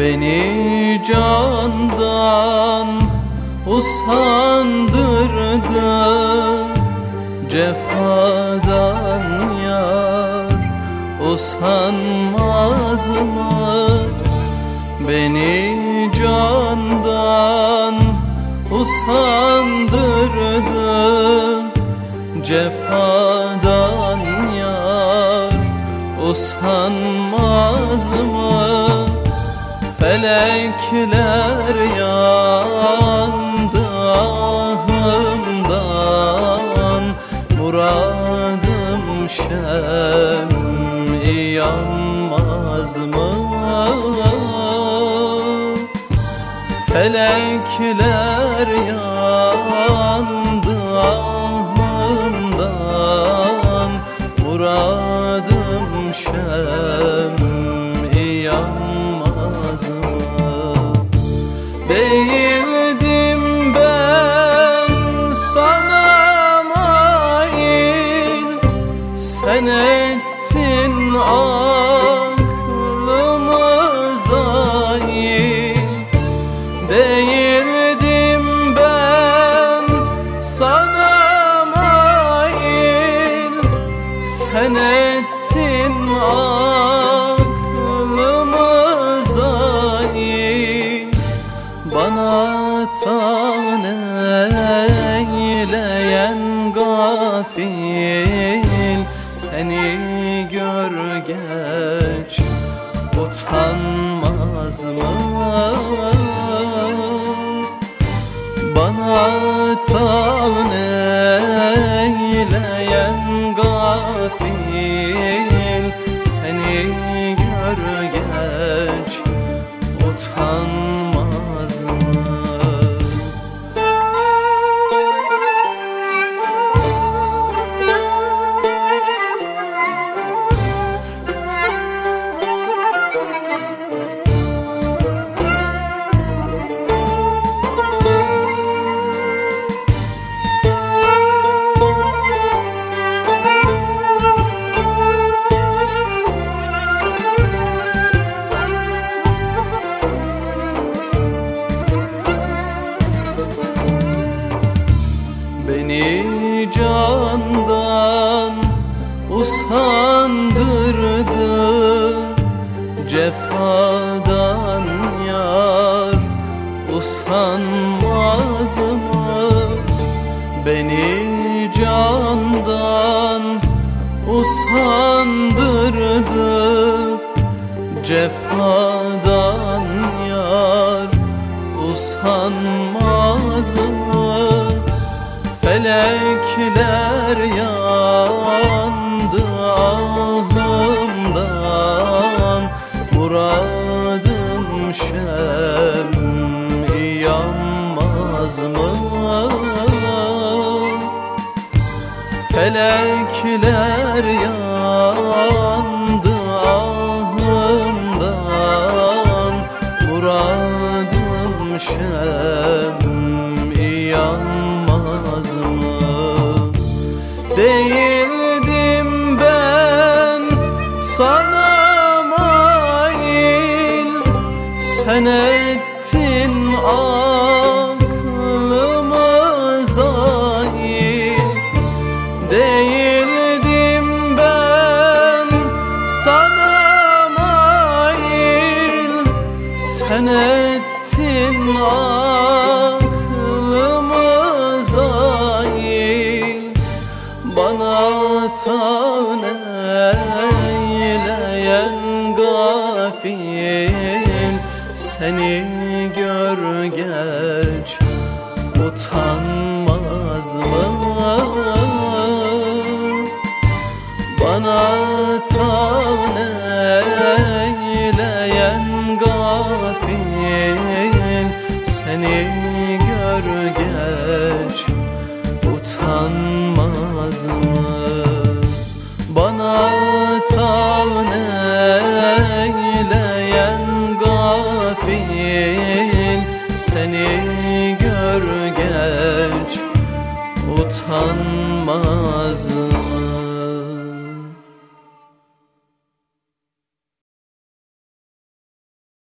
Beni candan usandırdı Cefadan yar usanmaz mı? Beni candan usandırdı Cefadan yar usanmaz mı? Felekler yandı ahımdan Muradım şem yanmaz mı? Felekler yandı Sen ettin aklımı zail Bana tane eyleyen gafil Seni utanmaz mı? Bana tane candan usandırdı Cefadan yar usanmaz mı? Beni candan usandırdı Cefadan yar usanmaz mı? Felekler yandı ahımdan Muradım şem yanmaz mı? Felekler yandı Değildim ben. Sana mail Sen ettin aklımı zail. Değildim ben. Sana mail Sen ettin aklımı Bana tane eyleyen gafil Seni gör geç? Bana eyleyen gafil Seni gör utanmaz mı? Bana eyleyen gafil Seni gör geç utanmaz mı?